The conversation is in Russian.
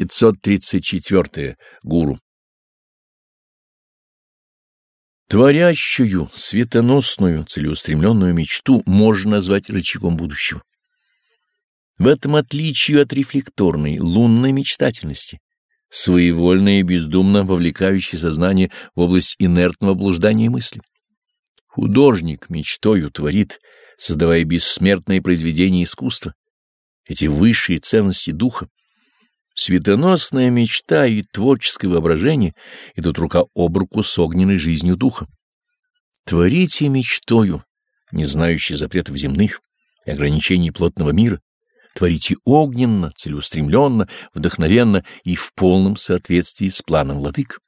534. Гуру. Творящую, светоносную, целеустремленную мечту можно назвать рычагом будущего. В этом отличие от рефлекторной, лунной мечтательности, своевольно и бездумно вовлекающей сознание в область инертного блуждания мысли. Художник мечтою творит, создавая бессмертное произведение искусства, эти высшие ценности духа. Светоносная мечта и творческое воображение идут рука об руку с огненной жизнью духа. Творите мечтою, не знающей запретов земных и ограничений плотного мира. Творите огненно, целеустремленно, вдохновенно и в полном соответствии с планом владык.